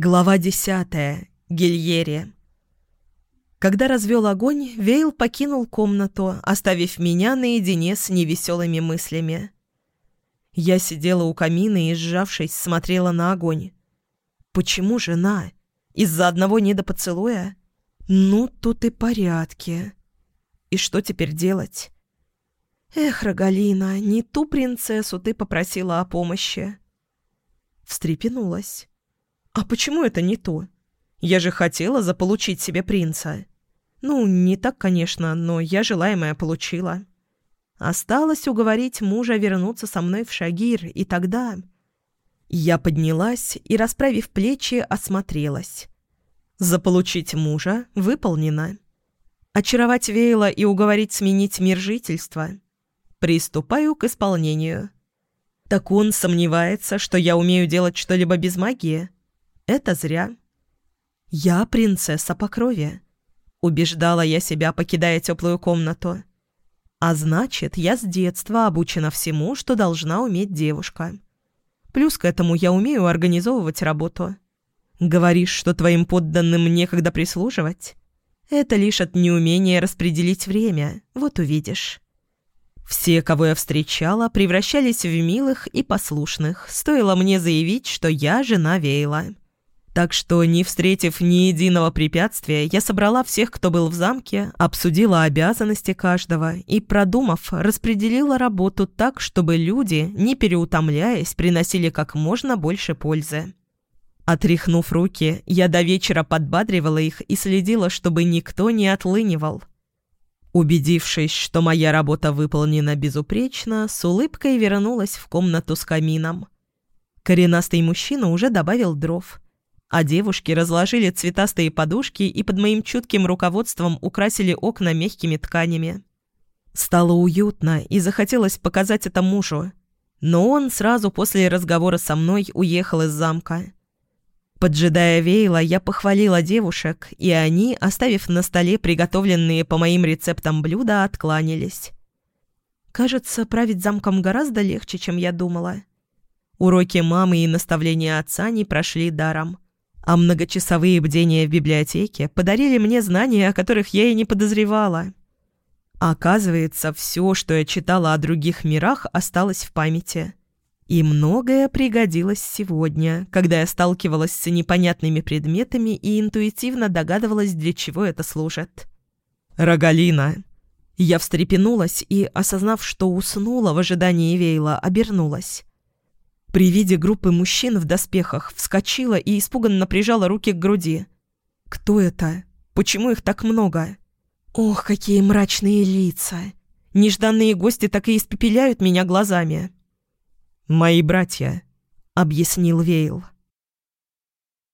Глава 10. Гильери. Когда развел огонь, Вейл покинул комнату, оставив меня наедине с невеселыми мыслями. Я сидела у камина и, сжавшись, смотрела на огонь. «Почему жена? Из-за одного недопоцелуя? Ну, тут и порядки. И что теперь делать?» «Эх, Рогалина, не ту принцессу ты попросила о помощи». Встрепенулась. А почему это не то? Я же хотела заполучить себе принца. Ну, не так, конечно, но я желаемое получила. Осталось уговорить мужа вернуться со мной в Шагир, и тогда... Я поднялась и, расправив плечи, осмотрелась. Заполучить мужа выполнено. Очаровать Вейла и уговорить сменить мир жительства. Приступаю к исполнению. Так он сомневается, что я умею делать что-либо без магии? Это зря. Я принцесса по крови. Убеждала я себя, покидая теплую комнату. А значит, я с детства обучена всему, что должна уметь девушка. Плюс к этому я умею организовывать работу. Говоришь, что твоим подданным некогда прислуживать? Это лишь от неумения распределить время, вот увидишь. Все, кого я встречала, превращались в милых и послушных, стоило мне заявить, что я жена Вейла. Так что, не встретив ни единого препятствия, я собрала всех, кто был в замке, обсудила обязанности каждого и, продумав, распределила работу так, чтобы люди, не переутомляясь, приносили как можно больше пользы. Отряхнув руки, я до вечера подбадривала их и следила, чтобы никто не отлынивал. Убедившись, что моя работа выполнена безупречно, с улыбкой вернулась в комнату с камином. Коренастый мужчина уже добавил дров – а девушки разложили цветастые подушки и под моим чутким руководством украсили окна мягкими тканями. Стало уютно и захотелось показать это мужу, но он сразу после разговора со мной уехал из замка. Поджидая Вейла, я похвалила девушек, и они, оставив на столе приготовленные по моим рецептам блюда, откланялись. Кажется, править замком гораздо легче, чем я думала. Уроки мамы и наставления отца не прошли даром а многочасовые бдения в библиотеке подарили мне знания, о которых я и не подозревала. Оказывается, все, что я читала о других мирах, осталось в памяти. И многое пригодилось сегодня, когда я сталкивалась с непонятными предметами и интуитивно догадывалась, для чего это служит. «Рогалина!» Я встрепенулась и, осознав, что уснула в ожидании Вейла, обернулась. При виде группы мужчин в доспехах вскочила и испуганно прижала руки к груди. «Кто это? Почему их так много?» «Ох, какие мрачные лица! Нежданные гости так и испепеляют меня глазами!» «Мои братья», — объяснил Вейл.